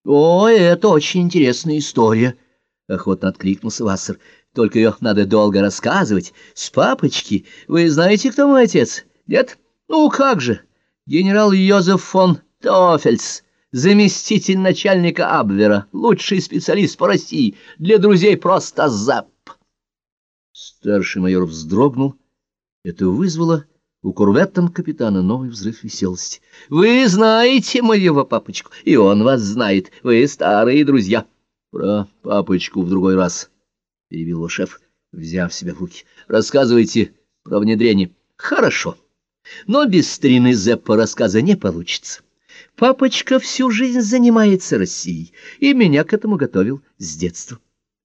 — О, это очень интересная история, — охотно откликнулся Вассер. — Только ее надо долго рассказывать. С папочки. Вы знаете, кто мой отец? Нет? Ну, как же. Генерал Йозеф фон Тофельс, заместитель начальника Абвера, лучший специалист по России, для друзей просто зап. Старший майор вздрогнул. Это вызвало у курветтом капитана новый взрыв веселости. — Вы знаете моего папочку, и он вас знает. Вы старые друзья. — Про папочку в другой раз, — перебил его шеф, взяв себя в руки. — Рассказывайте про внедрение. — Хорошо. Но без старины Зеппа рассказа не получится. Папочка всю жизнь занимается Россией, и меня к этому готовил с детства.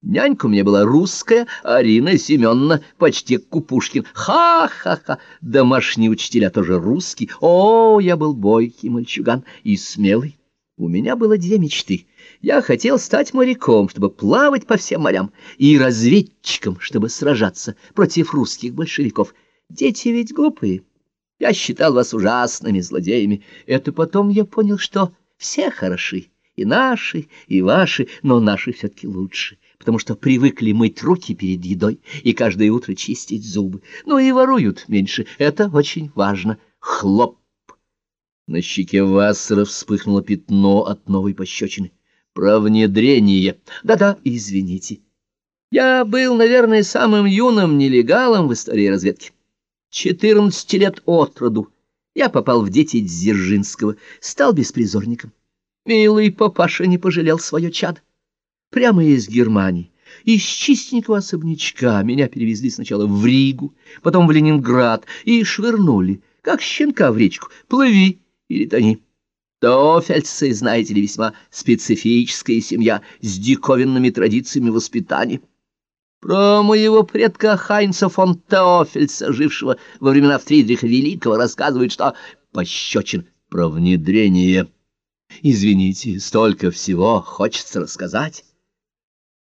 Нянька у меня была русская, Арина Семеновна, почти Купушкин. Ха-ха-ха! Домашние учителя тоже русские. О, я был бойкий мальчуган и смелый. У меня было две мечты. Я хотел стать моряком, чтобы плавать по всем морям, и разведчиком, чтобы сражаться против русских большевиков. Дети ведь глупые. Я считал вас ужасными злодеями. Это потом я понял, что все хороши, и наши, и ваши, но наши все-таки лучше потому что привыкли мыть руки перед едой и каждое утро чистить зубы. Ну и воруют меньше, это очень важно. Хлоп! На щеке Вассера вспыхнуло пятно от новой пощечины. Про внедрение. Да-да, извините. Я был, наверное, самым юным нелегалом в истории разведки. Четырнадцати лет от роду я попал в дети Дзержинского, стал беспризорником. Милый папаша не пожалел свое чадо прямо из Германии. Из чистенького особнячка меня перевезли сначала в Ригу, потом в Ленинград и швырнули, как щенка в речку. Плыви или тони. Тофельцы, знаете ли, весьма специфическая семья с диковинными традициями воспитания. Про моего предка Хайнца фон Теофельса, жившего во времена Фридриха Великого, рассказывают, что пощечин про внедрение. Извините, столько всего хочется рассказать.